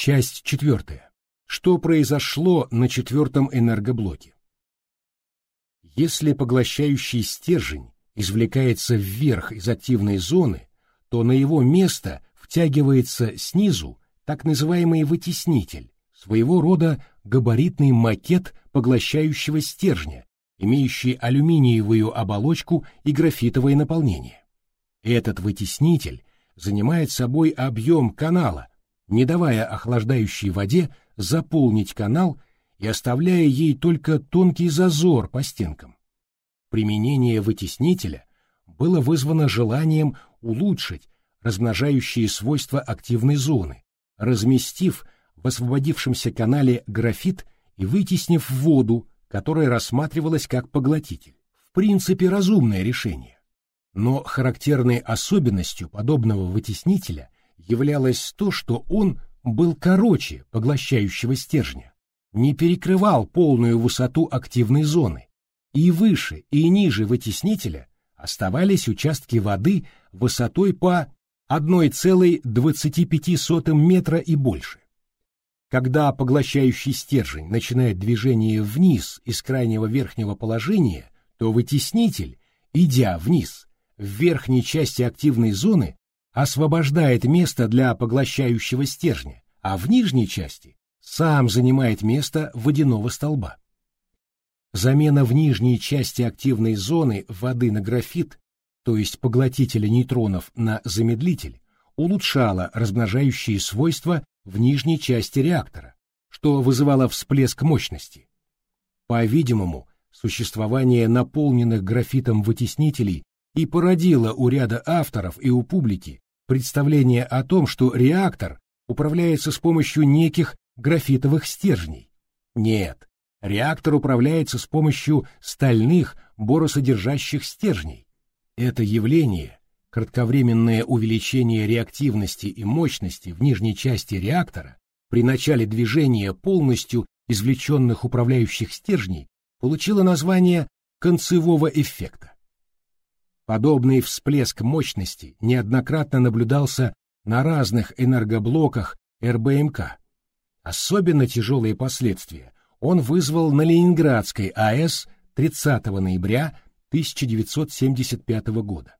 Часть четвертая. Что произошло на четвертом энергоблоке? Если поглощающий стержень извлекается вверх из активной зоны, то на его место втягивается снизу так называемый вытеснитель, своего рода габаритный макет поглощающего стержня, имеющий алюминиевую оболочку и графитовое наполнение. Этот вытеснитель занимает собой объем канала, не давая охлаждающей воде заполнить канал и оставляя ей только тонкий зазор по стенкам. Применение вытеснителя было вызвано желанием улучшить размножающие свойства активной зоны, разместив в освободившемся канале графит и вытеснив воду, которая рассматривалась как поглотитель. В принципе, разумное решение. Но характерной особенностью подобного вытеснителя являлось то, что он был короче поглощающего стержня, не перекрывал полную высоту активной зоны, и выше, и ниже вытеснителя оставались участки воды высотой по 1,25 метра и больше. Когда поглощающий стержень начинает движение вниз из крайнего верхнего положения, то вытеснитель, идя вниз, в верхней части активной зоны, освобождает место для поглощающего стержня, а в нижней части сам занимает место водяного столба. Замена в нижней части активной зоны воды на графит, то есть поглотителя нейтронов на замедлитель, улучшала размножающие свойства в нижней части реактора, что вызывало всплеск мощности. По-видимому, существование наполненных графитом вытеснителей и породило у ряда авторов и у публики представление о том, что реактор управляется с помощью неких графитовых стержней. Нет, Реактор управляется с помощью стальных боросодержащих стержней. Это явление, кратковременное увеличение реактивности и мощности в нижней части реактора при начале движения полностью извлеченных управляющих стержней, получило название концевого эффекта. Подобный всплеск мощности неоднократно наблюдался на разных энергоблоках РБМК. Особенно тяжелые последствия он вызвал на Ленинградской АЭС 30 ноября 1975 года.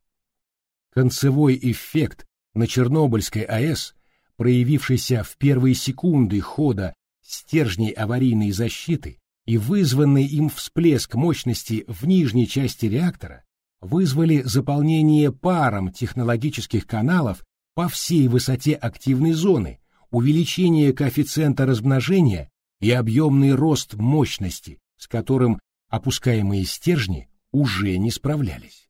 Концевой эффект на Чернобыльской АЭС, проявившийся в первые секунды хода стержней аварийной защиты и вызванный им всплеск мощности в нижней части реактора, вызвали заполнение паром технологических каналов по всей высоте активной зоны, увеличение коэффициента размножения и объемный рост мощности, с которым опускаемые стержни уже не справлялись.